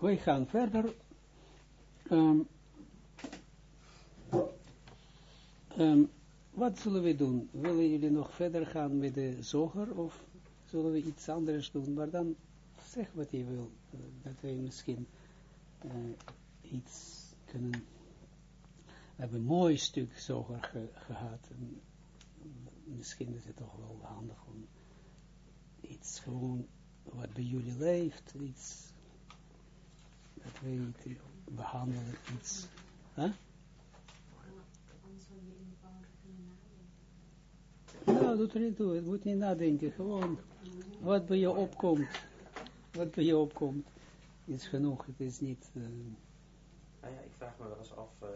wij gaan verder. Um, um, wat zullen we doen? Willen jullie nog verder gaan met de zoger of zullen we iets anders doen? Maar dan zeg wat je wil, uh, dat wij misschien uh, iets kunnen. We hebben een mooi stuk zoger ge gehad. En misschien is het toch wel handig om iets gewoon wat bij jullie leeft, iets dat wij behandelen, iets. Huh? Nou, doet er niet toe, het moet niet nadenken, gewoon wat bij je opkomt, wat bij je opkomt, is genoeg, het is niet... Uh... Ja, ik vraag me wel eens af, uh,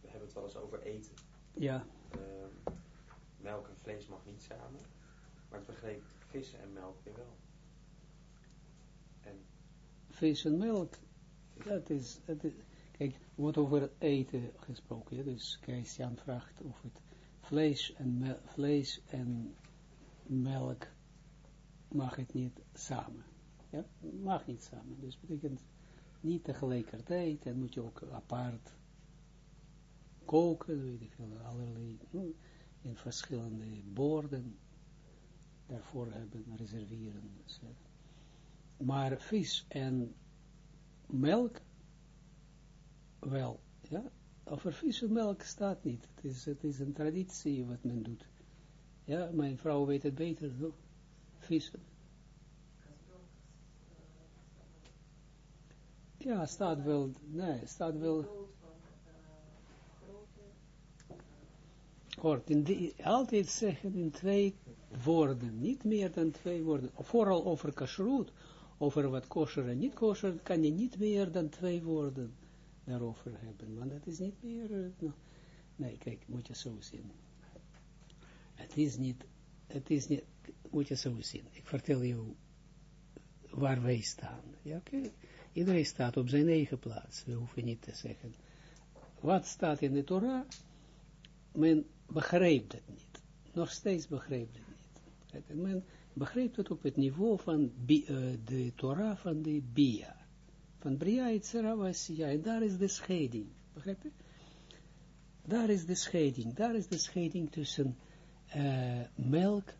we hebben het wel eens over eten. Ja. Uh, melk en vlees mag niet samen, maar ik begreep vis en melk weer wel. En vis en melk, dat is, dat kijk, wordt over eten gesproken, dus Christian vraagt of het vlees en, vlees en melk mag het niet samen. Ja, mag niet samen. Dus betekent niet tegelijkertijd en moet je ook apart koken, weet ik veel, allerlei, hm, in verschillende borden daarvoor hebben, reserveren. Maar vis en melk, wel, ja, over melk staat niet. Het is, het is een traditie wat men doet. Ja, mijn vrouw weet het beter, no? Vissen. Ja, staat wel, nee, staat wel. Hoort, in altijd zeggen in twee woorden, niet meer dan twee woorden. Vooral over kashrut, over wat kosher en niet kosher, kan je niet meer dan twee woorden daarover hebben. Want het is niet meer, uh, no. nee, kijk, moet je zo zien. Het is niet, het is niet, moet je zo zien. Ik vertel je waar wij staan. Ja, oké. Iedereen staat op zijn eigen plaats. We hoeven niet te zeggen. Wat staat in de Torah? Men begrijpt het niet. Nog steeds begrijpt het niet. Men begrijpt het op het niveau van uh, de Torah van de Bia. Van Bria Itzera Vasia. En daar is de scheiding. Begrijp je? Daar is de scheiding. Daar is de scheiding tussen uh, melk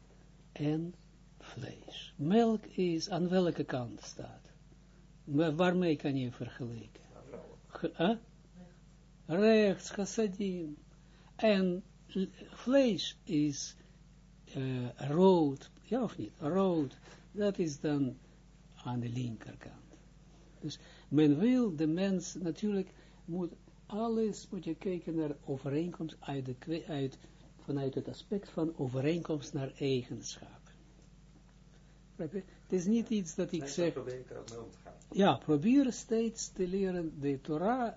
en vlees. Melk is aan welke kant staat? Waarmee kan je vergelijken? Ge, uh? Rechts, chassadim. En vlees is uh, rood, ja of niet? Rood, dat is dan aan de linkerkant. Dus men wil, de mens natuurlijk moet alles, moet je kijken naar overeenkomst uit, de, uit, vanuit het aspect van overeenkomst naar eigenschappen. Het is niet iets dat ik zeg... Ja, probeer steeds te leren de Torah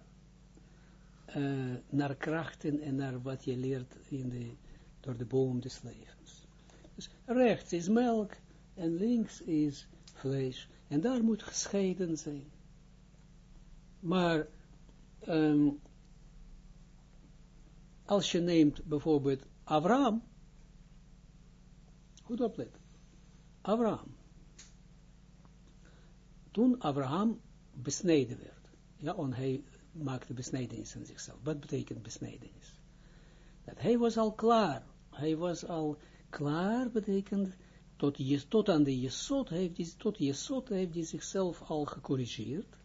uh, naar krachten en naar wat je leert in de, door de boom des levens. Rechts is melk en links is vlees. En daar moet gescheiden zijn. Maar um, als je neemt bijvoorbeeld Abraham, goed opletten, Abraham, toen Abraham besneden werd, ja, en hij maakte besnijdenis in zichzelf. Wat betekent besnijdenis? Dat hij was al klaar, hij was al klaar, betekent, tot, je, tot aan de heeft hij, tot heeft hij zichzelf al gecorrigeerd,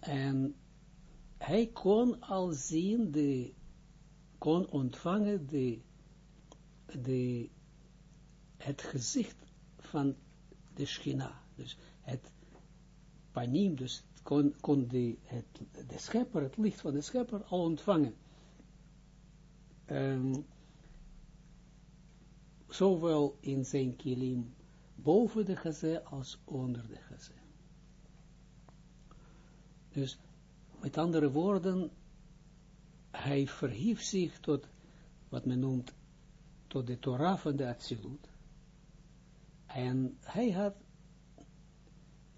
en hij kon al zien, de, kon ontvangen de, de, het gezicht van de schina. Dus het panim, dus kon, kon de, het, de schepper, het licht van de schepper al ontvangen. Um, zowel in zijn kilim boven de geze als onder de geze. Dus, met andere woorden, hij verhief zich tot, wat men noemt, tot de Torah van de Atsilut. En hij had,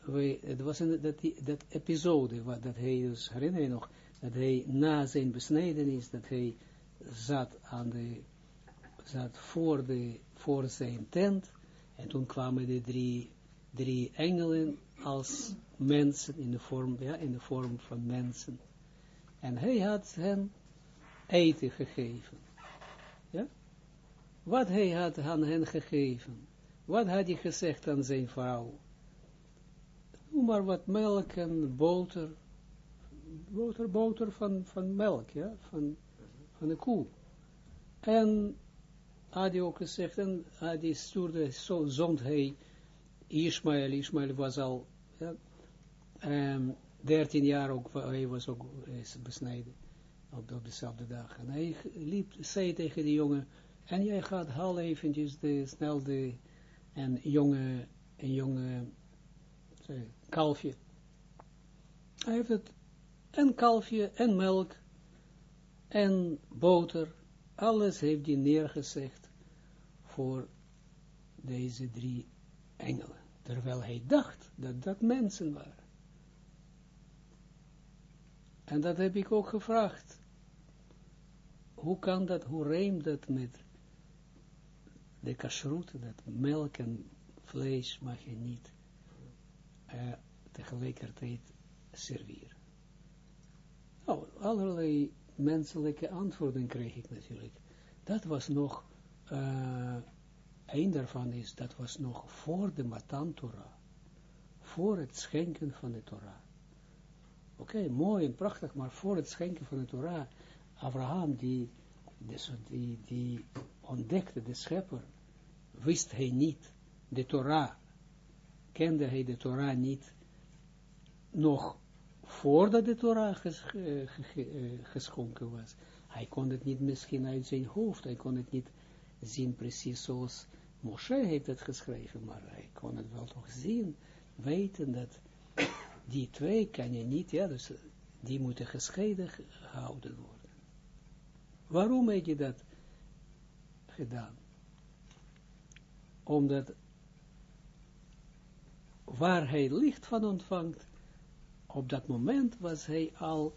we, het was een, dat, dat episode, wat, dat hij dus, herinner je nog, dat hij na zijn besnijdenis, dat hij zat aan de, zat voor, de, voor zijn tent, en toen kwamen de drie, drie engelen als mensen in de vorm, ja, in de vorm van mensen. En hij had hen eten gegeven. Ja? Wat hij had aan hen gegeven. Wat had hij gezegd aan zijn vrouw? Noem maar wat melk en boter. Boter, boter van, van melk, ja, van, van de koe. En had hij ook gezegd, en hij stuurde, zo zond hij Ismaël, Ismaël was al ja, um, 13 jaar ook, hij was ook besneden op, op dezelfde dag. En hij liep, zei tegen die jongen, en jij gaat haal eventjes de, snel de, een jonge, een jonge sorry, kalfje. Hij heeft het, en kalfje, en melk, en boter, alles heeft hij neergezegd voor deze drie engelen. Terwijl hij dacht dat dat mensen waren. En dat heb ik ook gevraagd. Hoe kan dat, hoe rijmt dat met de kashrut, dat melk en vlees mag je niet uh, tegelijkertijd serveren. Nou, allerlei menselijke antwoorden kreeg ik natuurlijk. Dat was nog, uh, een daarvan is, dat was nog voor de Matan Torah. Voor het schenken van de Torah. Oké, mooi en prachtig, maar voor het schenken van de Torah, Abraham die, die, die ontdekte de schepper, wist hij niet de Torah, kende hij de Torah niet, nog voordat de Torah ges, uh, geschonken was. Hij kon het niet misschien uit zijn hoofd, hij kon het niet zien precies zoals Moshe heeft het geschreven, maar hij kon het wel toch zien, weten dat die twee kan je niet, ja, dus die moeten gescheiden gehouden worden. Waarom heb je dat gedaan? Omdat waar hij licht van ontvangt, op dat moment was hij al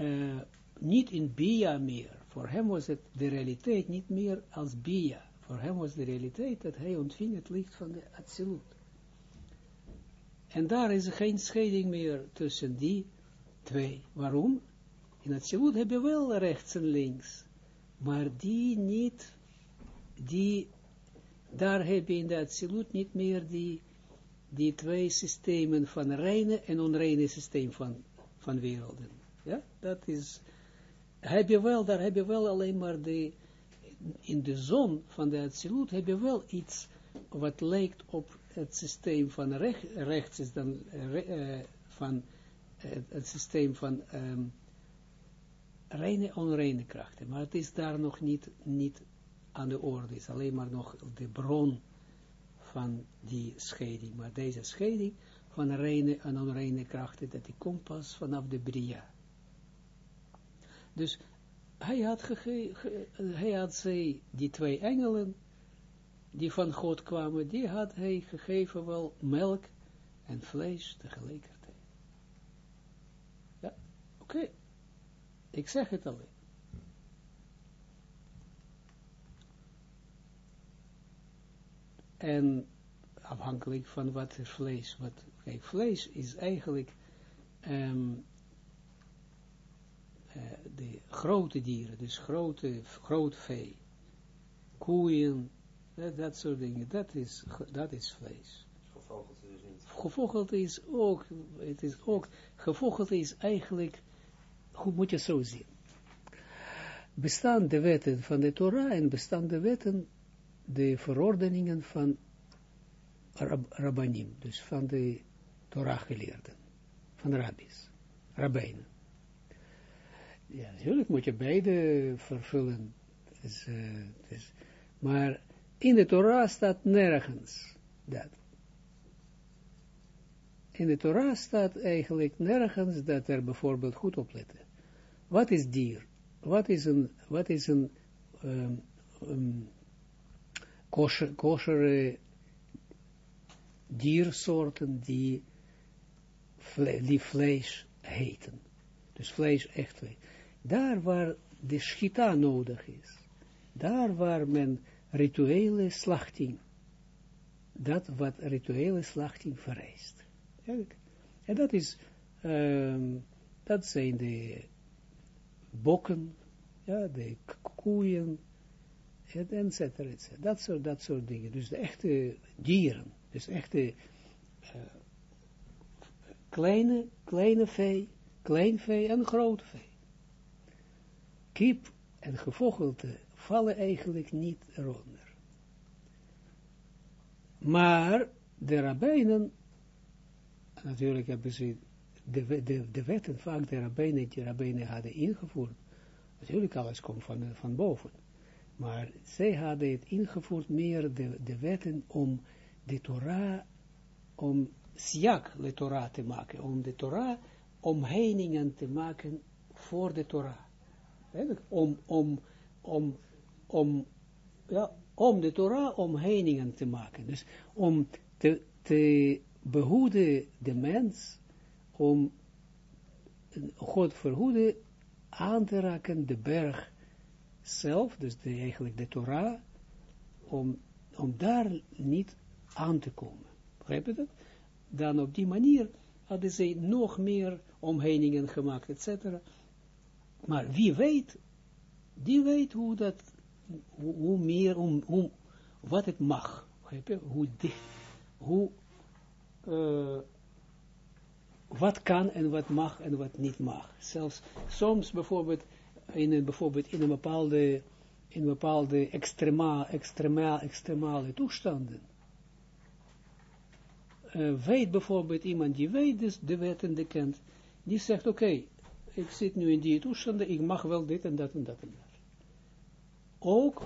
uh, niet in Bia meer. Voor hem was het de realiteit niet meer als Bia. Voor hem was de realiteit dat hij ontving het licht van de Absolute. En daar is geen scheiding meer tussen die twee. Waarom? In Absolute heb je wel rechts en links. Maar die niet, die, daar heb je in de Absolute niet meer die, die twee systemen van reine en onreine systeem van, van werelden. Ja, dat is, heb je wel, daar heb je wel alleen maar de, in de zon van de Absolute heb je wel iets wat lijkt op het systeem van recht, rechts is dan uh, van uh, het systeem van um, reine onreine krachten. Maar het is daar nog niet, niet aan de orde. Is alleen maar nog de bron van die scheiding. Maar deze scheiding van reine en onreine krachten, dat die komt pas vanaf de Bria. Dus hij had, ge, hij had zij, die twee engelen, die van God kwamen, die had hij gegeven wel melk en vlees tegelijkertijd. Ja, oké. Ik zeg het alleen. En afhankelijk van wat vlees, wat, kijk, vlees is eigenlijk um, uh, de grote dieren, dus grote, groot vee, koeien, dat, dat soort dingen, dat is, dat is vlees. Gevogelte is niet. Gevogelte is ook, het is ook, gevogelte is eigenlijk, hoe moet je zo zien? Bestaan de wetten van de Torah en bestaan de wetten, de verordeningen van Rab, Rabbanim, dus van de Torah geleerden, van rabbis, rabbijnen. Ja, natuurlijk moet je beide vervullen. Dus, uh, maar in de Torah staat nergens dat. In de Torah staat eigenlijk nergens dat er bijvoorbeeld goed opletten. Wat is dier? Wat is een, wat is een um, kosher, kosher diersoorten die, vle die vlees heten. Dus vlees, echt vlees. Daar waar de schita nodig is, daar waar men rituele slachting, dat wat rituele slachting vereist. En dat is, um, dat zijn de bokken, ja, de koeien, et cetera, et cetera. Dat soort, dat soort dingen. Dus de echte dieren, dus echte uh, kleine, kleine vee, klein vee en groot vee. Kip en gevogelte vallen eigenlijk niet eronder. Maar de rabbijnen, natuurlijk hebben ze de, de, de wetten vaak de rabbijnen, die rabbijnen hadden ingevoerd. Natuurlijk alles komt van, van boven. Maar zij hadden het ingevoerd meer de, wetten om de Torah, om siak de Torah te maken, om de Torah omheiningen te maken voor de Torah. Om, om, om, om, ja, om de Torah omheiningen te maken. Dus om te, te behoeden de mens, om God verhoeden aan te raken de berg zelf, dus de, eigenlijk de Torah, om, om daar niet aan te komen. Begrijp je dat? Dan op die manier hadden ze nog meer omheiningen gemaakt, etc. Maar wie weet, die weet hoe dat, hoe, meer, hoe, wat het mag. Hoe dicht, hoe, uh, wat kan en wat mag en wat niet mag. Zelfs soms bijvoorbeeld in een, bijvoorbeeld in een bepaalde, in bepaalde extrema, extrema, extremale toestanden. Uh, weet bijvoorbeeld iemand die weet dus de wet en de kent, die zegt, oké, ik zit nu in die toestanden, ik mag wel dit en dat en dat en dat. Ook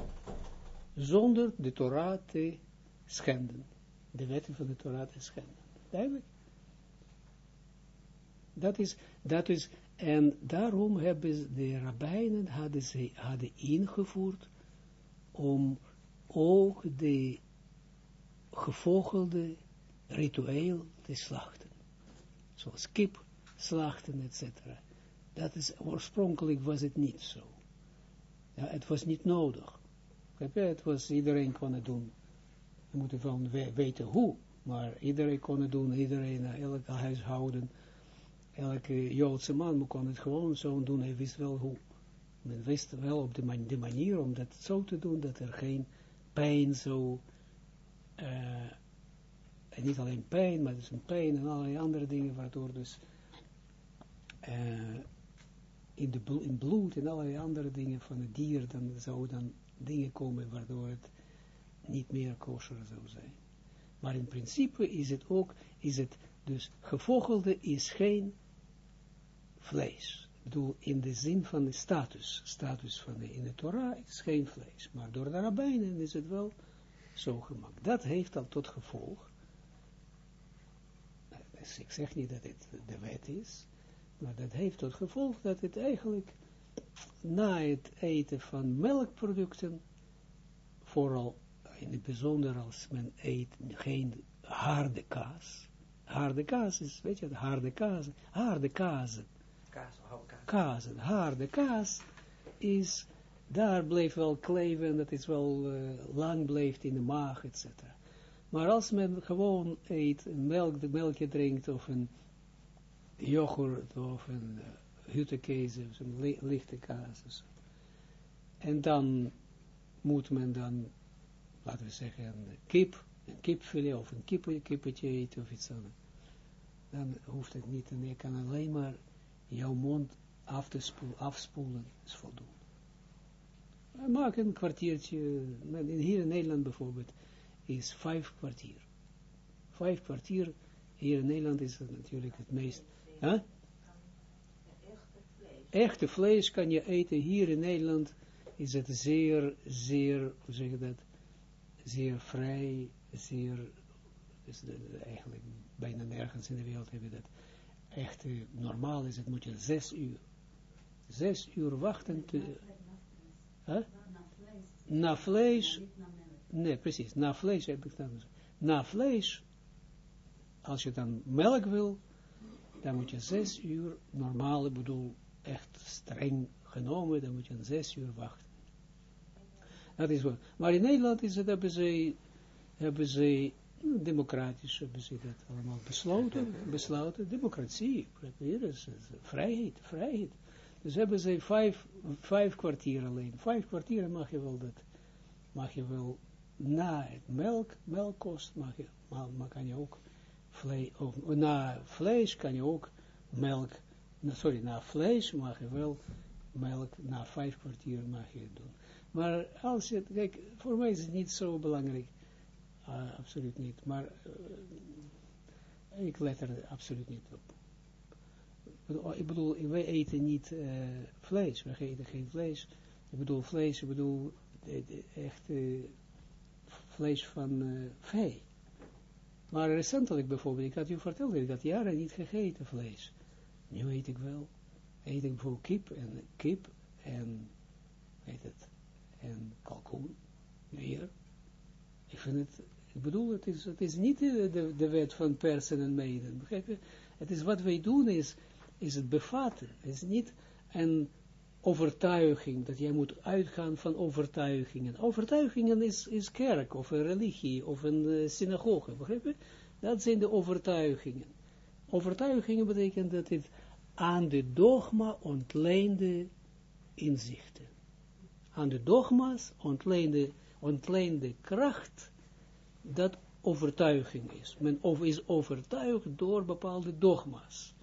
zonder de Torah te schenden. De wetten van de Torah te schenden. Duidelijk? Dat is, dat is en daarom hebben de rabbijnen hadden, ze, hadden ingevoerd om ook de gevogelde ritueel te slachten. Zoals kip slachten, etc. Dat is, oorspronkelijk was het niet zo. Ja, het was niet nodig. Het was, iedereen kon het doen. Je moet wel weten hoe, maar iedereen kon het doen, iedereen, elke huishouden elke Joodse man kon het gewoon zo doen, hij wist wel hoe. Men wist wel op de, manier om dat zo te doen, dat er geen pijn zo, uh, en niet alleen pijn, maar dus een pijn en allerlei andere dingen, waardoor dus uh, in, de bloed en allerlei andere dingen van het dier, dan zou dan dingen komen waardoor het niet meer kosher zou zijn. Maar in principe is het ook, is het dus gevogelde is geen vlees. Ik bedoel, in de zin van de status. Status van de, in de Torah is geen vlees. Maar door de rabbijnen is het wel zo gemaakt. Dat heeft al tot gevolg. Dus ik zeg niet dat het de wet is. Maar dat heeft tot gevolg dat het eigenlijk na het eten van melkproducten, vooral in het bijzonder als men eet geen harde kaas. Harde kaas is, weet je, harde kaas, harde kaas, kaas. Kaas, harde kaas is, daar bleef wel kleven, dat is wel uh, lang blijft in de maag, etc. Maar als men gewoon eet, een melk, de melkje drinkt, of een yoghurt, of een uh, of een lichte kaas, en dan moet men dan, laten we zeggen, een kip, een kipfilet, of een kip, kippetje eten, of iets anders. Dan hoeft het niet, en je kan alleen maar jouw mond af te spoelen, afspoelen is voldoende. Maak een kwartiertje, hier in Nederland bijvoorbeeld, is vijf kwartier. Vijf kwartier, hier in Nederland is het natuurlijk het meest... Echte vlees kan je eten, hier in Nederland. Is het zeer, zeer, hoe zeg je dat, zeer vrij, zeer, is eigenlijk bijna nergens in de wereld heb je dat. Echt normaal is het, moet je zes uur, zes uur wachten te, na vlees, nee precies, na vlees heb ik dan, na vlees, als je dan melk wil, dan moet je zes uur, normaal, ik bedoel, echt streng genomen, dan moet je een zes uur wachten. Dat is wat. Maar in Nederland is het, hebben ze, hebben ze democratisch hebben ze dat allemaal besloten, besloten, democratie, hier is, vrijheid, vrijheid. Dus hebben ze vijf, vijf kwartier alleen, vijf kwartieren mag je wel dat, mag je wel na het melk, melkkost mag je, maar, maar kan je ook vlees, na vlees kan je ook melk, sorry, na vlees mag je wel melk, na vijf kwartier mag je het doen. Maar als je, kijk, voor mij is het niet zo belangrijk, uh, absoluut niet, maar uh, ik let er absoluut niet op. Ik bedoel, wij eten niet uh, vlees, wij eten geen vlees. Ik bedoel vlees, ik bedoel echt vlees van vee. Maar recentelijk bijvoorbeeld, ik had u verteld, ik had jaren niet gegeten vlees. Nu eet ik wel. Eet ik bijvoorbeeld kip en kip en, weet het, en kalkoen. Weer. Ik vind het, ik bedoel, het is, het is niet de, de, wet van persen en meiden. Begrijp je? Het is wat wij doen is, is het bevatten. Is niet een overtuiging, dat jij moet uitgaan van overtuigingen. Overtuigingen is, is kerk, of een religie, of een uh, synagoge, begrijp je? Dat zijn de overtuigingen. Overtuigingen betekent dat het aan de dogma ontleende inzichten. Aan de dogma's ontleende, ontleende kracht, dat overtuiging is. Men is overtuigd door bepaalde dogma's.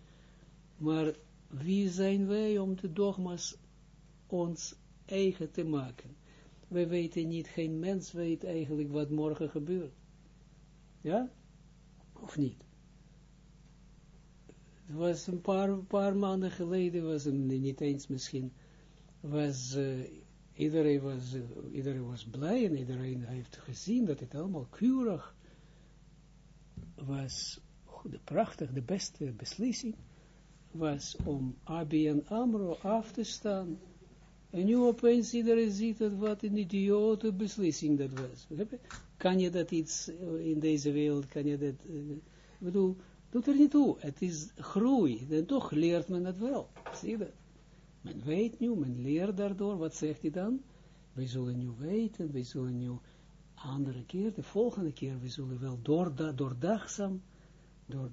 Maar wie zijn wij om de dogma's ons eigen te maken. We weten niet, geen mens weet eigenlijk wat morgen gebeurt. Ja? Of niet? Het was een paar, paar maanden geleden, was het niet eens misschien, was, uh, iedereen, was, uh, iedereen was blij en iedereen heeft gezien dat het allemaal keurig was, de prachtig, de beste beslissing was om ABN AMRO af te staan en nu opeens iedereen ziet dat wat een idiote beslissing dat was. Kan je dat iets eh, in deze wereld, kan je dat, uh, bedoel, doet er niet toe. Het is groei. En toch leert men het wel. Zie je dat? Men weet nu, men leert daardoor. Wat zegt hij dan? Wij zullen nu weten, wij zullen nu andere keer, de volgende keer, we zullen wel door, doordagzaam, door,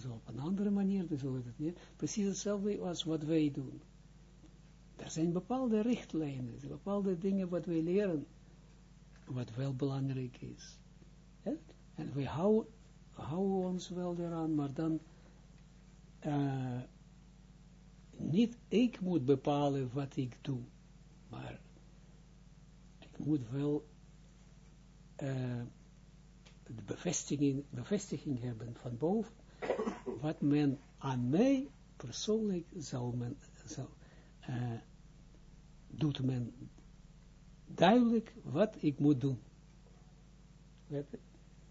zo op een andere manier, we zullen het niet, precies hetzelfde als wat wij doen. Er zijn bepaalde richtlijnen, bepaalde dingen wat wij leren, wat wel belangrijk is. En we houden, houden ons wel eraan, maar dan uh, niet ik moet bepalen wat ik doe, maar ik moet wel uh, de bevestiging, bevestiging hebben van boven, wat men aan mij persoonlijk zal men, uh, doet men duidelijk wat ik moet doen.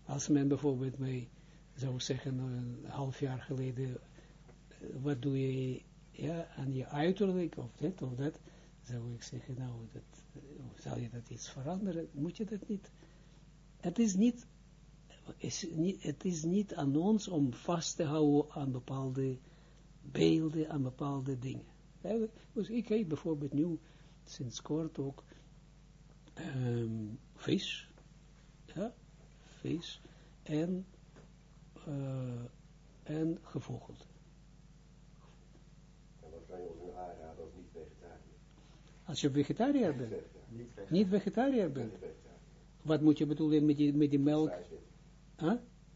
Als men bijvoorbeeld mij zou zeggen, een half jaar geleden, eh, wat doe je ja, aan je uiterlijk, of dit of dat, zou ik zeggen, nou, dat, of zal je dat iets veranderen, moet je dat niet. Het is niet, is niet, het is niet aan ons om vast te houden aan bepaalde beelden, aan bepaalde dingen. Dus ik kijk bijvoorbeeld nu, sinds kort ook, um, vis, ja, vis, en, uh, en gevogelte. En wat kan je ons aanraden als niet-vegetariër? Als je vegetariër bent? Niet vegetariër bent? Wat moet je bedoelen met die, met die melk? Huh?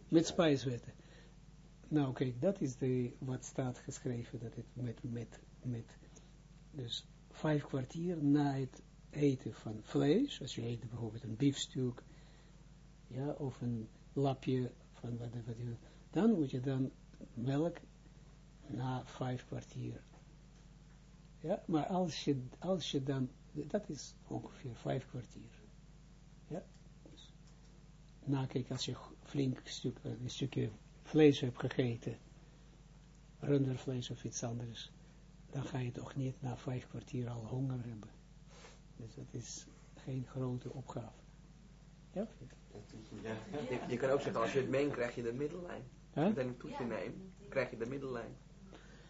Met spijswetten. Nou, kijk, dat is de, wat staat geschreven, dat het met, met, met, dus vijf kwartier na het eten van vlees, als je eet bijvoorbeeld een biefstuk, ja, of een lapje van wat, wat je, dan moet je dan melk na vijf kwartier. Ja, maar als je, als je dan, dat is ongeveer vijf kwartier. Ja, dus, na kijk, als je flink stuk, een stukje vlees hebt gegeten, rundervlees of iets anders, dan ga je toch niet na vijf kwartier al honger hebben. Dus dat is geen grote opgave. Ja? ja je, je, kan ook zeggen, als je het meent, krijg je de middellijn. Huh? Als je een toetje neemt, krijg je de middellijn.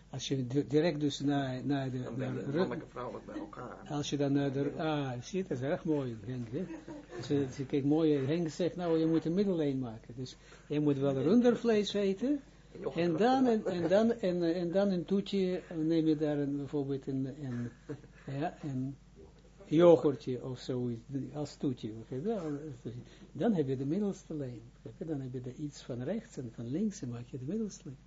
Als je di- direct dus naar, naar de, Dan naar je vrouwelijk bij elkaar. als je dan naar de, ah, ziet, dat is erg mooi, Henk, hè? Ze, ze kijkt mooi, Henk zegt, nou, je moet een middellijn maken, dus je moet wel rundervlees eten, en dan, en, en dan, en, en dan een toetje, neem je daar een, bijvoorbeeld een, een, ja, een yoghurtje of zoiets, als toetje, dan heb je de middelste lijn, dan heb je er iets van rechts en van links, en maak je de middelste lijn.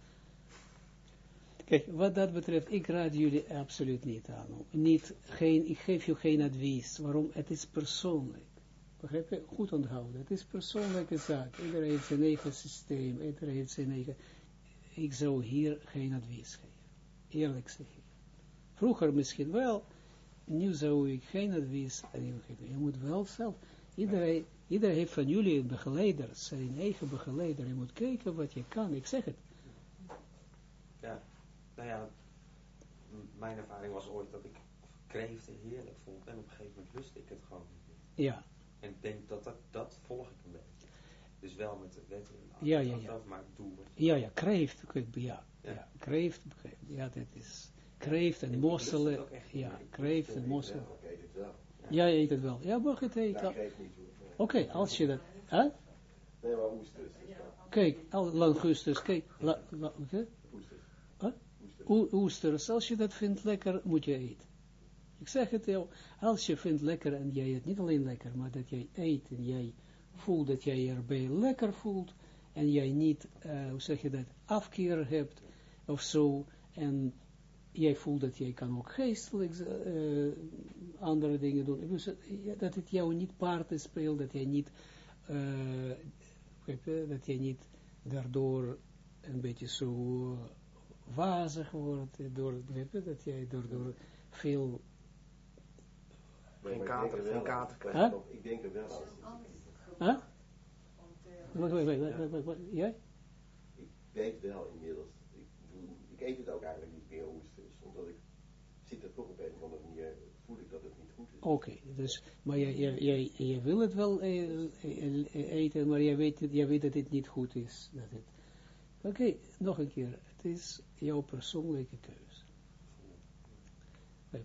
Kijk, wat dat betreft, ik raad jullie absoluut niet aan. Niet, geen, ik geef je geen advies. Waarom? Het is persoonlijk. Begrijp je? Goed onthouden. Het is persoonlijke zaak. Iedereen heeft zijn eigen systeem. Iedereen heeft zijn eigen... Ik zou hier geen advies geven. Eerlijk zeg ik. Vroeger misschien wel. Nu zou ik geen advies aan geven. Je moet wel zelf... Iedereen, iedereen heeft van jullie een begeleider. Zijn eigen begeleider. Je moet kijken wat je kan. Ik zeg het. Ja, nou ja, mijn ervaring was ooit dat ik kreeften heerlijk vond en op een gegeven moment lustte ik het gewoon niet meer. Ja. En ik denk dat dat, dat volg ik een beetje. Dus wel met de wetten en Ja, ja, ja. maar doe wat Ja, ja, kreeft, ja, Ja. ja, kreeft, ja, dat is, kreeft en mosselen, ja, kreeft en mosselen. Ja, ik eet het wel. Ja, je eet het wel. Ja, mag het eten. Nee. Oké, als je dat, hè? Nee, maar oesters. dat. Kijk, al langustus, kijk, la, la, oké, Oesters. Oesters, als je dat vindt lekker, moet je eten. Ik zeg het jou, als je vindt lekker en jij het niet alleen lekker, maar dat jij eet en jij voelt dat jij erbij lekker voelt en jij niet, eh, hoe zeg je dat, afkeer hebt of zo. En jij voelt dat jij kan ook geestelijk eh, andere dingen doen. Dus, dat het jou niet parten speelt, dat jij niet, eh, dat jij niet daardoor een beetje zo wazig wordt, door, dat jij daardoor veel, Geen kater, er geen nog- Ik denk er wel wat, jij? Ik weet wel inmiddels. Ik, ik eet het ook eigenlijk niet meer. Omdat ik zit er toch op een of andere manier. Voel ik dat het niet goed is. Oké, dus, maar jij, jij, jij, jij wil het wel eh, eh, eten, maar jij weet, jij weet dat het niet goed is. Dat het... Oké, nog een keer. Het is jouw persoonlijke keuze. Maar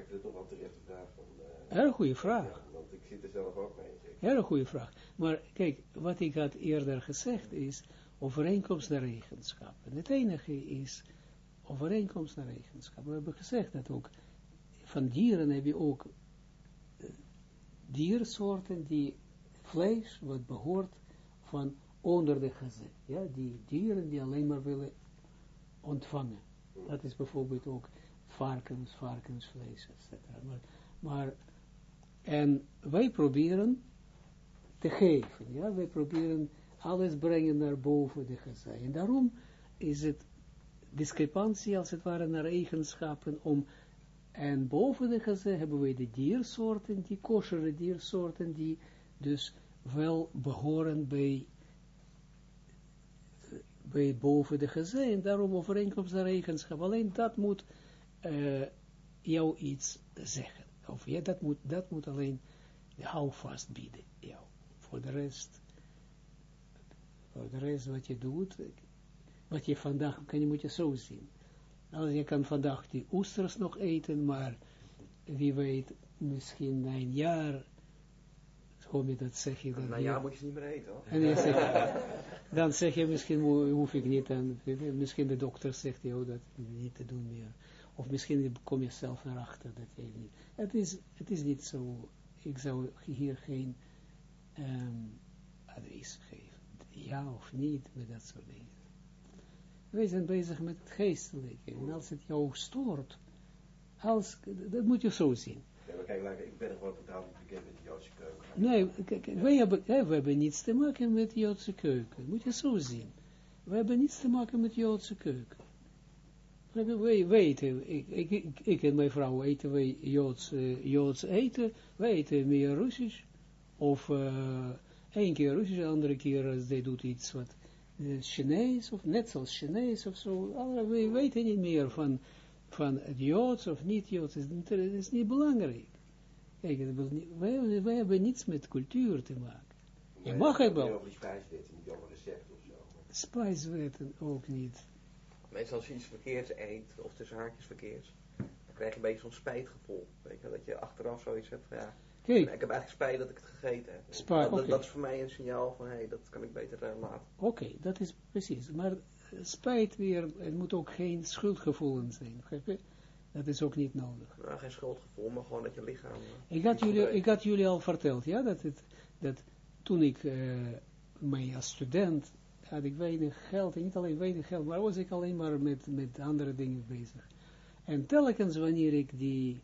ik vind het toch wel terecht de vraag van... Erg goede vraag. Ja, mee. zeg. Hele goede vraag. Maar kijk, wat ik had eerder gezegd is overeenkomst naar eigenschappen. Het enige is overeenkomst naar eigenschappen. We hebben gezegd dat ook van dieren heb je ook eh, diersoorten die vlees wat behoort van onder de gezet. Ja, die dieren die alleen maar willen ontvangen. Dat is bijvoorbeeld ook varkens, varkensvlees, etc. Maar, maar en wij proberen te geven. Ja, wij proberen alles brengen naar boven de gezij. En daarom is het discrepantie als het ware naar eigenschappen om en boven de gezij hebben wij de diersoorten, die kosheren diersoorten, die dus wel behoren bij, bij boven de gezij. En daarom overeenkomst naar. Alleen dat moet eh, jou iets zeggen. Of ja, dat moet, dat moet alleen de houvast bieden jou. Voor de rest, voor de rest wat je doet, wat je vandaag, kan je, moet je zo zien. Als je kan vandaag die oesters nog eten, maar wie weet, misschien na een jaar, kom je dat, zeg je dan Na een jaar moet je niet meer eten hoor. En dan zeg, je- dan zeg je misschien ho- hoef ik niet aan, misschien de dokter zegt jou dat niet te doen meer. Of misschien kom je zelf naar achter dat je niet. Het is, het is niet zo, ik zou hier geen ehm, advies geven. Ja of niet, met dat soort dingen. Wij zijn bezig met het geestelijke. En als het jou stoort, als, dat moet je zo zien. Ja, maar kijk, ik ben gewoon totaal niet bekend met de Joodse keuken. Nee, kijk, wij hebben, we hebben niets te maken met Joodse keuken. Moet je zo zien. We hebben niets te maken met Joodse keuken. We Wij weten, ik, ik, ik, ik en mijn vrouw eten wij Joods, eh, Joods eten. Wij eten meer Russisch. Of eh één keer Russisch, de andere keer als zij doet iets wat eh, Chinees, of net zoals Chinees of zo. Alle- Wij weten niet meer van, van het Joods of niet Joods. Het is, niet- het is niet belangrijk. Kijk, wij, wij hebben niets met cultuur te maken. Je mag het wel. Spijswetten ook niet. Meestal als je iets verkeerds eet, of tussen haakjes verkeerds, dan krijg je een beetje zo'n spijtgevoel. Weet je, dat je achteraf zoiets hebt van ja, ik heb eigenlijk spijt dat ik het gegeten heb. Spijt, dat, dat- is voor mij een signaal van hé, hey, dat kan ik beter eh, laten. oké, dat is precies. Maar eh, spijt weer, het moet ook geen schuldgevoelens zijn. Dat is ook niet nodig. Nou, geen schuldgevoel, maar gewoon dat je lichaam... eh, Ik had, jullie, ik had jullie al verteld, ja, dat, het, dat toen ik eh mij als student had ik weinig geld, en niet alleen weinig geld, maar was ik alleen maar met, met andere dingen bezig. En telkens wanneer ik die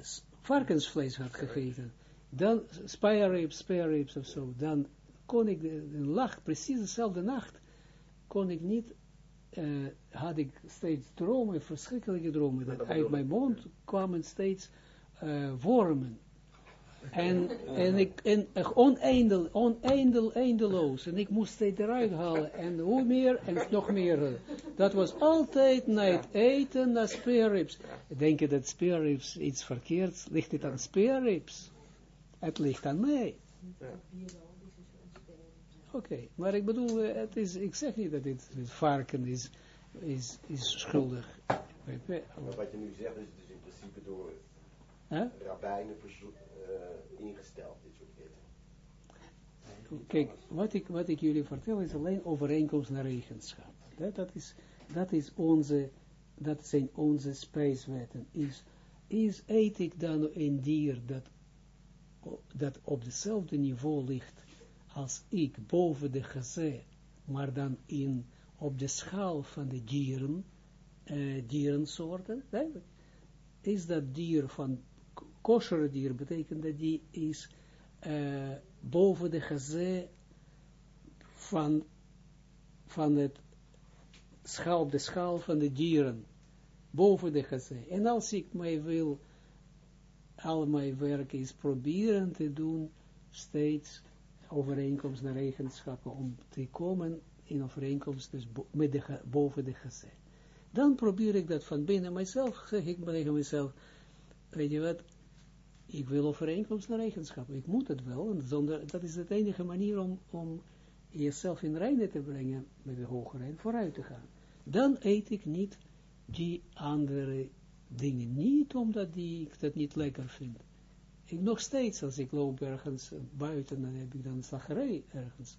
s- varkensvlees had gegeten, dan spare ribs, spare ribs of zo, dan kon ik de, de nacht, precies dezelfde nacht, kon ik niet, eh, had ik steeds dromen, verschrikkelijke dromen, dat uit mijn mond kwamen steeds eh, wormen. En, en ik, en echt oneindel, oneindel, eindeloos. En ik moest steeds eruit halen. En hoe meer en nog meer. Dat was altijd na het eten naar spare ribs. Denk je dat spare ribs iets verkeerds? Ligt het aan spare ribs? Het ligt aan mij. Oké, maar ik bedoel, eh, het is, ik zeg niet dat dit, varken is, is, is schuldig. Maar wat je nu zegt is dus in principe door Rabbijnen eh, ingesteld, dit soort wetten. Kijk, wat ik, wat ik jullie vertel is alleen overeenkomst naar regenschap. Dat, dat, is, dat, is onze, dat zijn onze spijswetten. Is, is eet ik dan een dier dat, dat op dezelfde niveau ligt als ik, boven de geze, maar dan in, op de schaal van de dieren, eh, dierensoorten, is dat dier van kosher dier, betekent dat die is eh, boven de geze van, van het schaal, de schaal van de dieren, boven de geze. En als ik mij wil, al mijn werk is proberen te doen, steeds overeenkomst naar eigenschappen, om te komen in overeenkomst dus met de, boven de geze. Dan probeer ik dat van binnen mijzelf, zeg ik tegen mezelf, weet je wat, ik wil overeenkomst naar eigenschappen. Ik moet het wel, en zonder, dat is de enige manier om, om jezelf in reine te brengen met de hogere en vooruit te gaan. Dan eet ik niet die andere dingen. Niet omdat die, ik dat niet lekker vind. Ik nog steeds, als ik loop ergens buiten, dan heb ik dan slagerij ergens.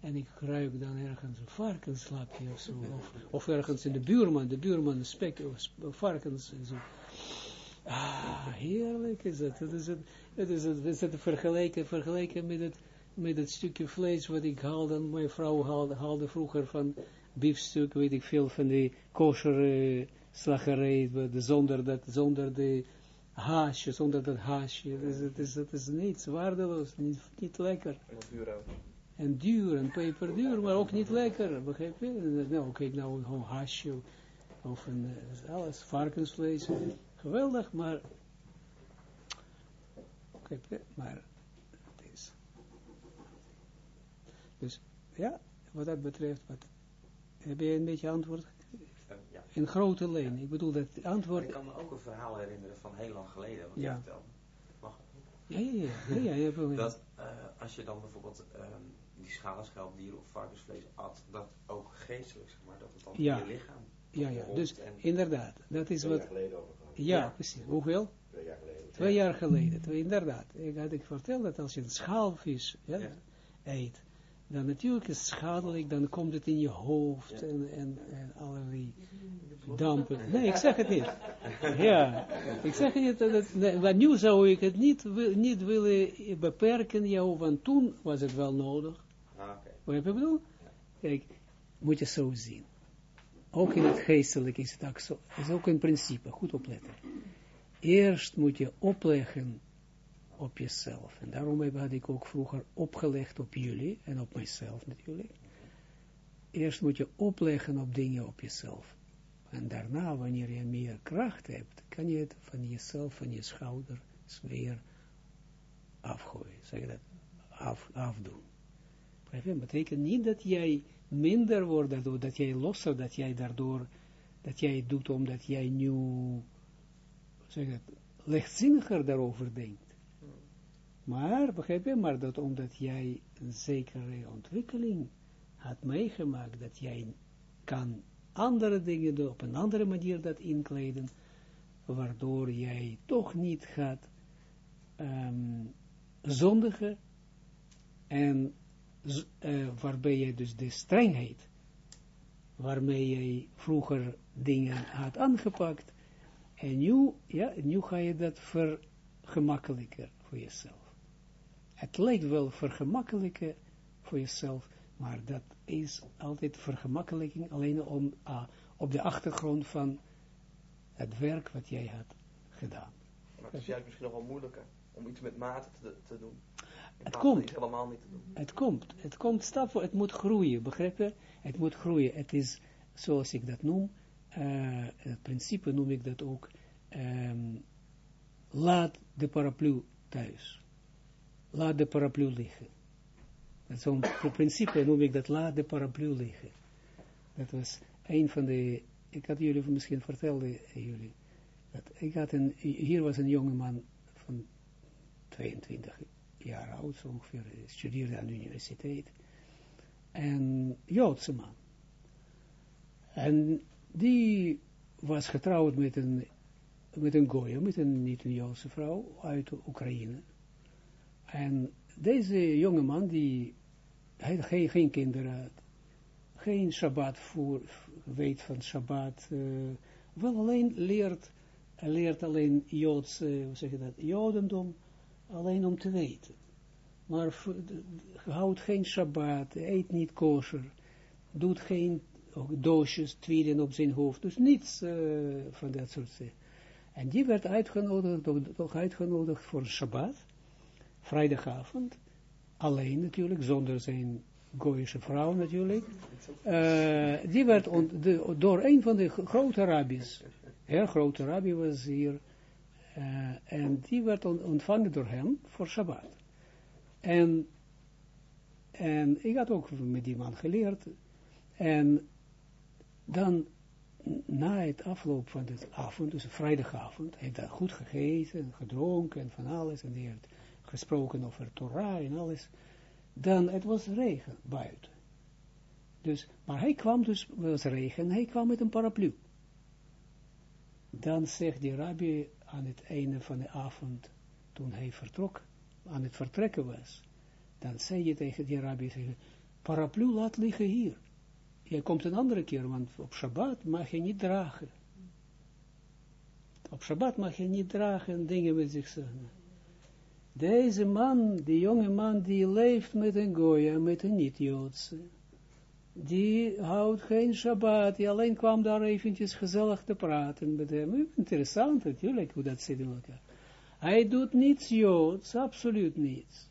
En ik ruik dan ergens een varkenslapje of zo. Of, ergens in de buurman, de buurman spek, varkens en zo. Ah, heerlijk is het. Het is het, het is het, is het vergeleken, vergeleken met het, met het stukje vlees wat ik haalde. Mijn vrouw haalde, haalde vroeger van biefstuk, weet ik veel, van die kosher slagerij, de, zonder, dat, zonder de haasje, zonder dat haasje. Het is, het is, het is niets waardeloos, niet, niet lekker. En. En duur, en peperduur, maar ook niet lekker, begrijp je? Nou, kijk nou, een haasje, of een, eh, alles, varkensvlees, geweldig, maar? Maar, het is, dus, ja, wat dat betreft, wat, heb je een beetje antwoord? Ja. In grote lijn, ik bedoel dat antwoord, Ik kan me ook een verhaal herinneren van heel lang geleden, wat Ja. vertelde. Mag ja, ja, ja, ja, ja, je Dat eh, als je dan bijvoorbeeld ehm, die schalenschelpdieren of varkensvlees at, dat ook geestelijk, zeg maar, dat het dan in je lichaam ja, ja, dus en- inderdaad, dat is wat, geleden over. Ja, Ja. precies, hoeveel? Twee jaar geleden. Twee jaar geleden, twee, inderdaad. Ik had ik verteld dat als je een schaalvis ja, Ja. eet, dan natuurlijk is het schadelijk, dan komt het in je hoofd Ja. en, en, en allerlei dampen. Nee, ik zeg het niet. Ja, ik zeg niet dat het, nee, maar nu zou ik het niet, niet willen beperken jou, want toen was het wel nodig. Ah, oké. Wat heb ik bedoel? Kijk, moet je zo zien. Ook in het geestelijk is het ook zo. is ook een principe, goed opletten. Eerst moet je opleggen op jezelf. En daarom had ik ook vroeger opgelegd op jullie en op mijzelf natuurlijk. Eerst moet je opleggen op dingen op jezelf. En daarna, wanneer je meer kracht hebt, kan je het van jezelf, van je schouder, weer afgooien. Zeg je dat? Af, afdoen. Dat betekent niet dat jij minder wordt daardoor, dat jij losser, dat jij daardoor, dat jij doet omdat jij nu, zeg het, lichtzinniger daarover denkt. Maar, begrijp je, maar dat omdat jij een zekere ontwikkeling had meegemaakt, dat jij kan andere dingen doen, op een andere manier dat inkleden, waardoor jij toch niet gaat ehm, zondigen en uh, waarbij je dus de strengheid, waarmee jij vroeger dingen had aangepakt, en nu, ja, nu ga je dat vergemakkelijker voor jezelf. Het lijkt wel vergemakkelijker voor jezelf, maar dat is altijd vergemakkelijking alleen om, ah, op de achtergrond van het werk wat jij had gedaan. Maar het is juist misschien nog wel moeilijker om iets met mate te, te doen. Het komt. Het helemaal niet te doen. Het komt. Het komt stap voor, het moet groeien, begrijp je? Het moet groeien. Het is, zoals ik dat noem, uh, het principe noem ik dat ook, um, laat de paraplu thuis. Laat de paraplu liggen. Zo'n principe noem ik dat, laat de paraplu liggen. Dat was een van de, ik had jullie misschien vertelde jullie, dat ik had een, hier was een jongeman van 22 jaar oud, zo ongeveer, studeerde aan de universiteit, en Joodse man. En die was getrouwd met een, met een goeie, met een niet een Joodse vrouw uit Oekraïne. En deze jonge man, die hij geen, geen kinderen had, geen Shabbat voor, weet van Shabbat, uh, wel alleen leert, leert alleen Joods, uh, hoe zeg je dat, Jodendom, alleen om te weten. Maar houdt geen Shabbat, eet niet kosher, doet geen doosjes, twielen op zijn hoofd, dus niets uh, van dat soort dingen. En die werd uitgenodigd, toch uitgenodigd voor Shabbat, vrijdagavond, alleen natuurlijk, zonder zijn Goyische vrouw natuurlijk, uh, die werd door een van de grote rabbis, heel grote rabbi was hier, uh, en die werd on, ontvangen door hem voor Shabbat. En, en ik had ook met die man geleerd, en dan na het afloop van de avond, dus vrijdagavond, heeft hij goed gegeten, gedronken en van alles, en die heeft gesproken over Torah en alles, dan het was regen buiten. Dus, maar hij kwam dus, het was regen, hij kwam met een paraplu. Dan zegt die rabbi aan het einde van de avond, toen hij vertrok, aan het vertrekken was, dan zei je tegen die rabbi, paraplu laat liggen hier. Je komt een andere keer, want op Shabbat mag je niet dragen. Op Shabbat mag je niet dragen dingen met zich zeggen. Deze man, die jonge man, die leeft met een Goya, met een niet-Joodse. Die houdt geen Shabbat, die alleen kwam daar eventjes gezellig te praten met hem. Interessant natuurlijk hoe dat zit in elkaar. Hij doet niets Joods, absoluut niets.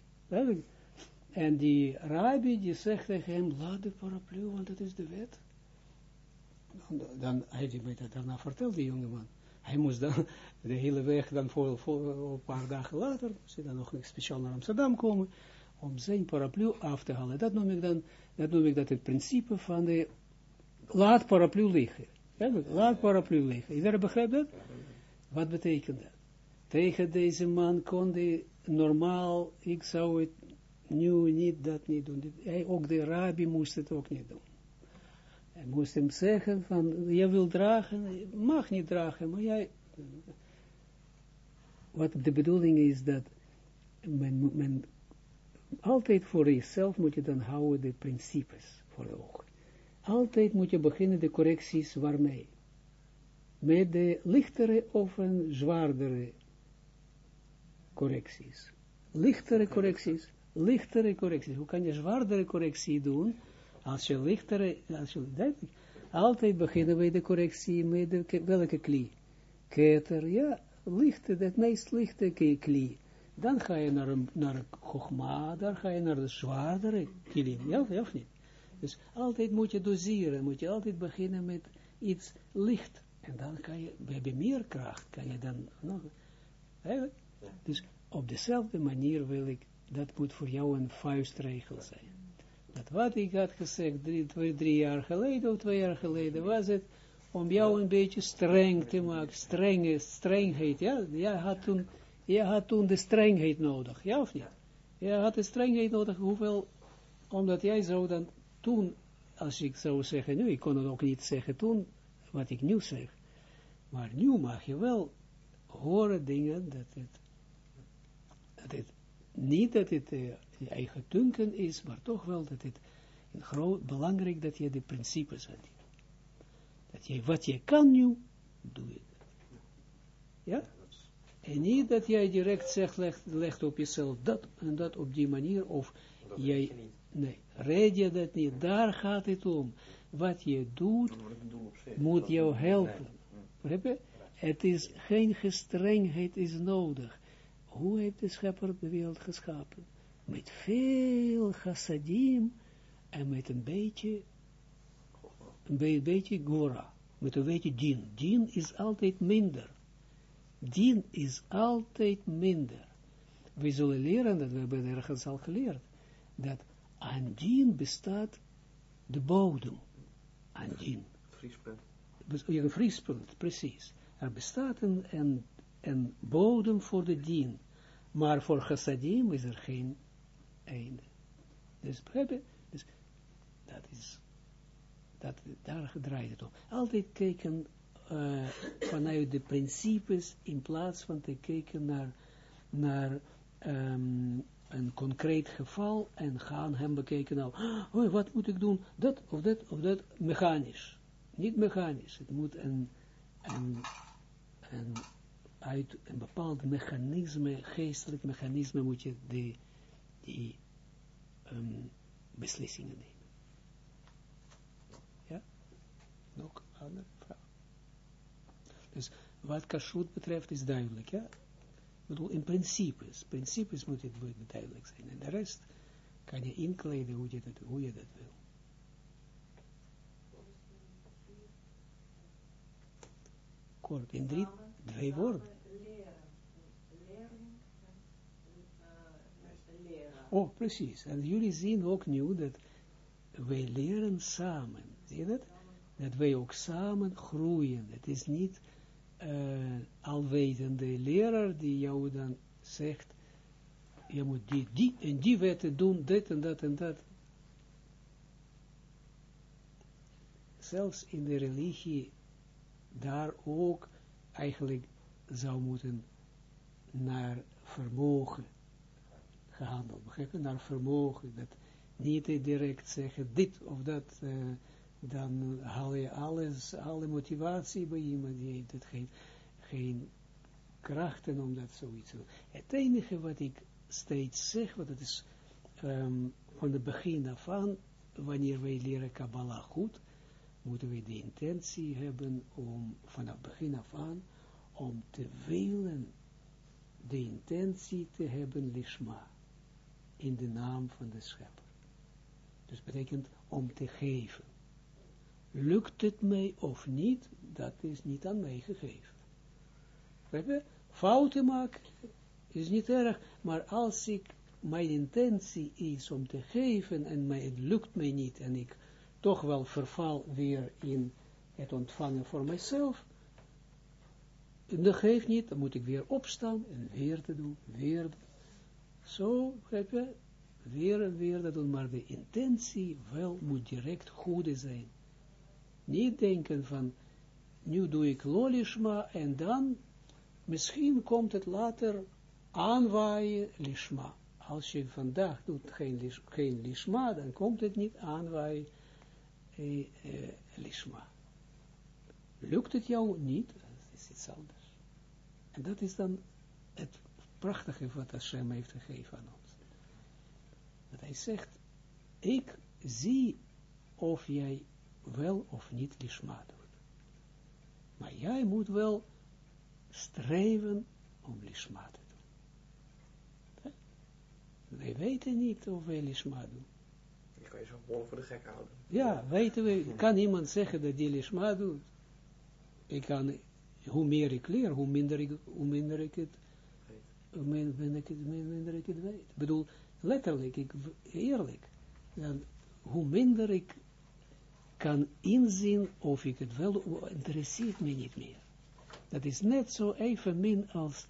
En die rabbi die zegt tegen hem, laat de paraplu, want dat is de wet. Dan, dan hij mij dat daarna vertelt, die jonge man. Hij moest dan de hele weg, dan voor, voor een paar dagen later, moest dan nog speciaal naar Amsterdam komen, om zijn paraplu af te halen. Dat noem ik dan, dat noem ik dat het principe van de, laat paraplu liggen. Laat paraplu liggen. Iedereen begrijpt dat? Wat betekent dat? Tegen deze man kon hij normaal, ik zou het nu niet, dat niet doen. Hij, ook de rabbi moest het ook niet doen. Hij moest hem zeggen van, je wil dragen, mag niet dragen, maar jij... Wat de bedoeling is dat men, men altijd voor jezelf moet je dan houden de principes voor de ogen. Altijd moet je beginnen de correcties waarmee? Met de lichtere of een zwaardere correcties. Lichtere correcties, lichtere correcties. Hoe kan je zwaardere correctie doen? Als je lichtere, als je, altijd beginnen we de correctie met de, welke klie? Keter, ja, lichte, het meest lichte klie. Dan ga je naar, naar Chogma, dan ga je naar de zwaardere klie, ja, ja of niet? Dus altijd moet je doseren, moet je altijd beginnen met iets licht. En dan kan je, hebben meer kracht, kan je dan nog. Dus op dezelfde manier wil ik, dat moet voor jou een vuistregel zijn. Dat wat ik had gezegd drie, twee, drie jaar geleden of twee jaar geleden, was het om jou een beetje streng te maken, strenge, strengheid, ja, jij had toen, jij had toen de strengheid nodig, ja of niet? Jij had de strengheid nodig, hoeveel, omdat jij zou dan toen als ik zou zeggen nu, ik kon het ook niet zeggen toen, wat ik nu zeg. Maar nu mag je wel horen dingen dat het, dat het niet dat het uh, je eigen dunken is, maar toch wel dat het groot, belangrijk dat je de principes hebt. Dat je, wat je kan nu, doe je. Ja? En niet dat jij direct zegt, legt, legt op jezelf dat en dat op die manier, of jij, nee, red je dat niet, daar gaat het om. Wat je doet, moet jou helpen. Nee. Het is geen gestrengheid is nodig. Hoe heeft de schepper de wereld geschapen? Met veel chassadim en met een beetje, een beetje gora, met een beetje din. Din is altijd minder. Din is altijd minder. We zullen leren, dat we hebben ergens al geleerd, dat aan din bestaat de bodem. Aan din. Vriespunt. Ja, een vriespunt, precies. Er bestaat een, een, een bodem voor de dien. Maar voor chassadim is er geen einde. Dus, dus dat is, dat, daar draait het om. Altijd kijken uh, vanuit de principes in plaats van te kijken naar, naar um, een concreet geval en gaan hem bekijken nou, oh, wat moet ik doen, dat of dat of dat, mechanisch. Niet mechanisch, het moet een, een, een uit een bepaald mechanisme, geestelijk mechanisme moet je die, die um, beslissingen nemen. Ja? Nog andere vraag? Dus wat kashrut betreft is duidelijk, ja? Ik bedoel, in principes, principes moet het duidelijk zijn. En de rest kan je inkleden hoe je dat, hoe je dat wil. Kort, in drie, twee woorden. Oh, precies. En jullie zien ook nu dat wij leren samen. Zie je dat? Dat wij ook samen groeien. Het is niet uh, alwetende leraar die jou dan zegt, je moet die, en die wetten doen, dit en dat en dat. Zelfs in de religie, daar ook eigenlijk zou moeten naar vermogen gehandeld. Begrijp? Naar vermogen. Dat niet direct zeggen dit of dat. Uh, dan haal je alles, alle motivatie bij iemand. Die heeft het geen, geen krachten om dat zoiets te doen. Het enige wat ik steeds zeg, wat het is um, van het begin af aan, wanneer wij leren Kabbalah goed, moeten we de intentie hebben om vanaf begin af aan om te willen de intentie te hebben lishma in de naam van de schepper. Dus betekent om te geven. Lukt het mij of niet, dat is niet aan mij gegeven. Fouten maken is niet erg, maar als ik, mijn intentie is om te geven en mij, het lukt mij niet en ik toch wel verval weer in het ontvangen voor mijzelf, dat geeft niet, dan moet ik weer opstaan en weer te doen, weer. Zo, heb je, weer en weer te doen, maar de intentie wel moet direct goede zijn. Niet denken van, nu doe ik lolishma en dan, misschien komt het later aanwaaien lishma. Als je vandaag doet geen, lish, geen lishma, dan komt het niet aanwaaien eh, eh, lishma. Lukt het jou niet, dat is iets anders. En dat is dan het prachtige wat Hashem heeft gegeven aan ons. Dat hij zegt, ik zie of jij wel of niet lishma doet. Maar jij moet wel streven om lishma te doen. Wij weten niet of wij lishma doen. Je kan je zo bol voor de gek houden. Ja, weten we, kan iemand zeggen dat die lishma doet? Ik kan hoe meer ik leer, hoe minder ik, hoe minder ik het, hoe minder ik het, minder ik het weet. Ik bedoel, letterlijk, ik, eerlijk, dan, hoe minder ik kan inzien of ik het wel, interesseert me niet meer. Dat is net zo even min als,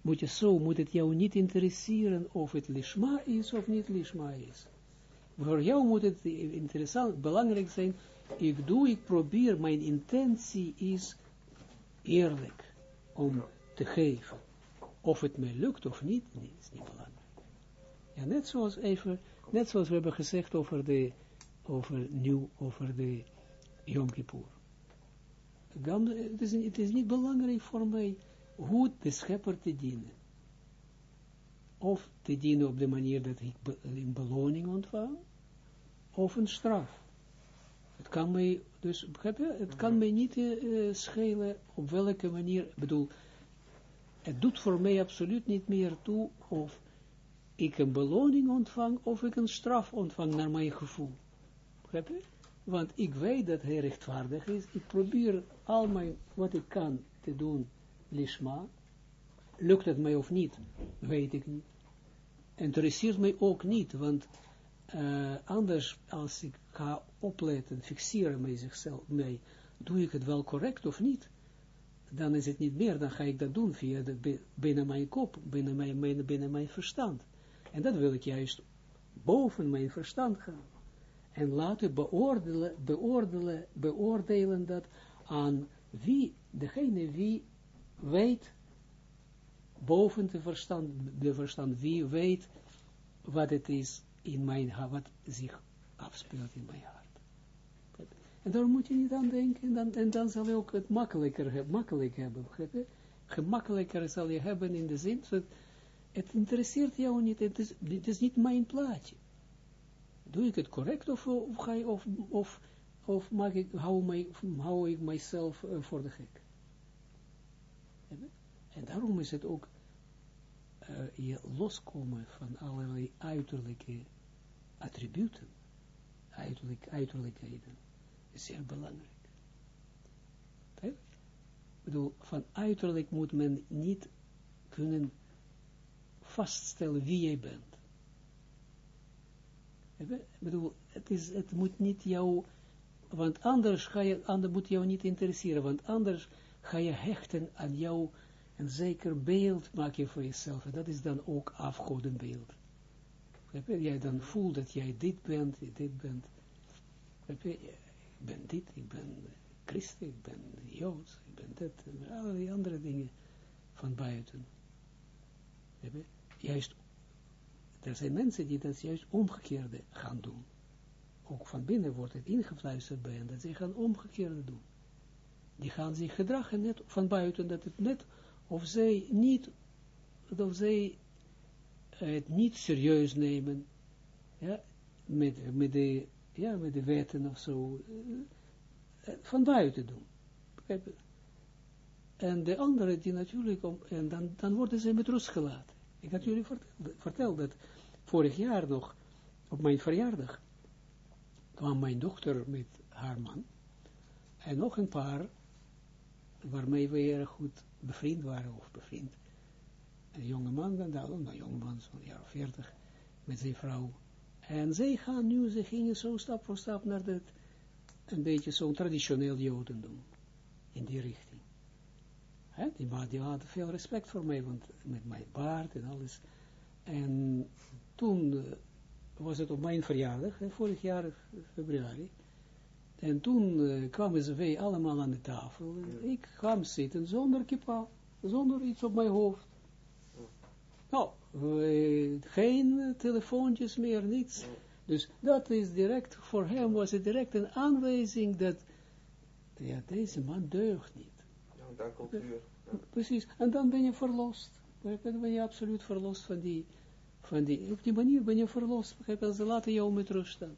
moet je zo, moet het jou niet interesseren of het lishma is of niet lishma is. Voor jou moet het interessant, belangrijk zijn, ik doe, ik probeer, mijn intentie is eerlijk om te geven. Of het mij lukt of niet, is niet belangrijk. Ja, net zoals even, net zoals we hebben gezegd over de, over nieuw, over de Yom Kippur. Dan, het, is, het is niet belangrijk voor mij hoe de schepper te dienen. Of te dienen op de manier dat ik be, een beloning ontvang, of een straf. Het kan mij, dus, begrijp je, het kan mij niet uh, schelen op welke manier, ik bedoel, het doet voor mij absoluut niet meer toe of ik een beloning ontvang of ik een straf ontvang naar mijn gevoel. Want ik weet dat hij rechtvaardig is. Ik probeer al mijn, wat ik kan te doen, lishma. Lukt het mij of niet, weet ik niet. Interesseert mij ook niet, want uh, anders als ik ga opletten, fixeren met zichzelf, mij, doe ik het wel correct of niet? Dan is het niet meer, dan ga ik dat doen via de, binnen mijn kop, binnen mijn, binnen mijn verstand. En dat wil ik juist boven mijn verstand gaan. En laten beoordelen, beoordelen, beoordelen dat aan wie, degene wie weet, boven de verstand, de verstand, wie weet wat het is in mijn hart, wat zich afspeelt in mijn hart. En daar moet je niet aan denken, en dan, dan zal je ook het makkelijker, makkelijk hebben? Gemakkelijker zal je hebben in de zin, dat het interesseert jou niet, het is, het is niet mijn plaatje. Doe ik het correct of, of, ga je, of, of, of maak ik, hou, mij, hou ik mijzelf uh, voor de gek? En daarom is het ook uh, je loskomen van allerlei uiterlijke attributen, uiterlijk, uiterlijkheden, is zeer belangrijk. Ik bedoel, van uiterlijk moet men niet kunnen vaststellen wie jij bent. Bedoel, het, is, het moet niet jou, want anders ga je, anders moet jou niet interesseren, want anders ga je hechten aan jou een zeker beeld maak je voor jezelf. En dat is dan ook afgodenbeeld. Jij dan voelt dat jij dit bent, dit bent. Ik ben dit, ik ben christen, ik ben joods, ik ben dat, en allerlei andere dingen van buiten. Juist, er zijn mensen die dat juist omgekeerde gaan doen. Ook van binnen wordt het ingefluisterd bij hen, dat ze gaan omgekeerde doen. Die gaan zich gedragen net van buiten, dat het net of zij niet, of zij het niet serieus nemen, ja, met, met, de, ja, met de wetten of zo, uh, van buiten doen. En de anderen die natuurlijk, om, en dan, dan worden ze met rust gelaten. Ik had jullie verteld dat vorig jaar nog, op mijn verjaardag, kwam mijn dochter met haar man, en nog een paar, waarmee we erg goed bevriend waren, of bevriend, een jonge man, dan, een jonge man, zo'n jaar of veertig, met zijn vrouw. En zij gaan nu, ze gingen zo stap voor stap naar dat, een beetje zo'n traditioneel jodendom, in die richting. He, die, die hadden veel respect voor mij, want met mijn baard en alles. En toen uh, was het op mijn verjaardag, vorig jaar februari, en toen uh, kwamen ze wij allemaal aan de tafel. En ik kwam zitten zonder kippa, zonder iets op mijn hoofd. Nou, uh, geen telefoontjes meer, niets. Dus dat is direct, voor hem was het direct een aanwijzing dat, ja, deze man deugt niet. Ja, dan cultuur. Ja. Precies, en dan ben je verlost. Dan ben je absoluut verlost van die, van die, op die manier ben je verlost. Ze laten jou met rust staan.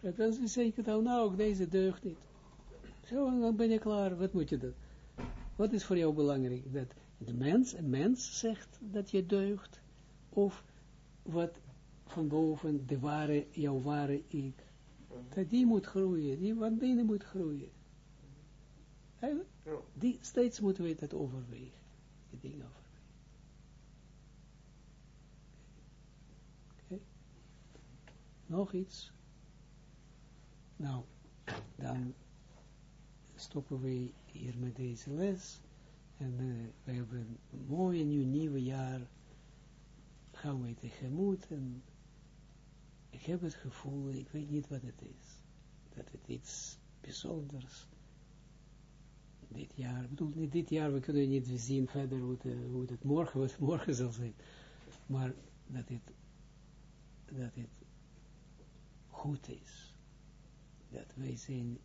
En dan zeg je dan, nou, deze deugt niet. Zo, dan ben je klaar, wat moet je dan? Wat is voor jou belangrijk? Dat de mens, een mens zegt dat je deugt, of wat van boven, de ware, jouw ware ik, dat die moet groeien, die van binnen moet groeien. Die, steeds moeten we dat overwegen, die dingen overwegen. Nog iets? Nou, dan stoppen we hier met deze les. En uh, we hebben een mooi nieuw, nieuwe jaar. Gaan we tegemoet. En ik heb het gevoel, ik weet niet wat het is, dat het iets bijzonders dit jaar, ik bedoel niet dit jaar, we kunnen niet zien verder hoe het, eh, het morgen, wat morgen zal zijn, maar dat het, dat het goed is, dat wij zijn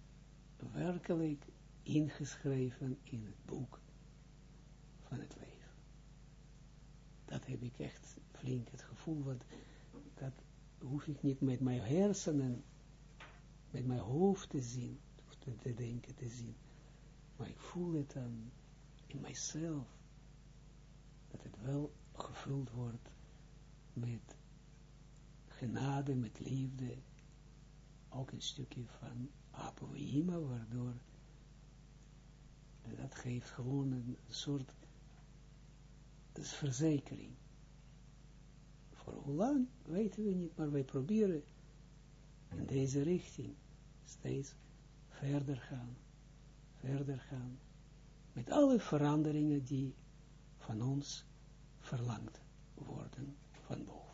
werkelijk ingeschreven in het boek van het leven. Dat heb ik echt flink het gevoel, want dat hoef ik niet met mijn hersenen, met mijn hoofd te zien, te, te denken, te zien. Maar ik voel het dan in mijzelf, dat het wel gevuld wordt met genade, met liefde, ook een stukje van apoïma, waardoor dat geeft gewoon een soort verzekering. Voor hoe lang, weten we niet, maar wij proberen in deze richting steeds verder gaan, verder gaan, met alle veranderingen die van ons verlangd worden van boven.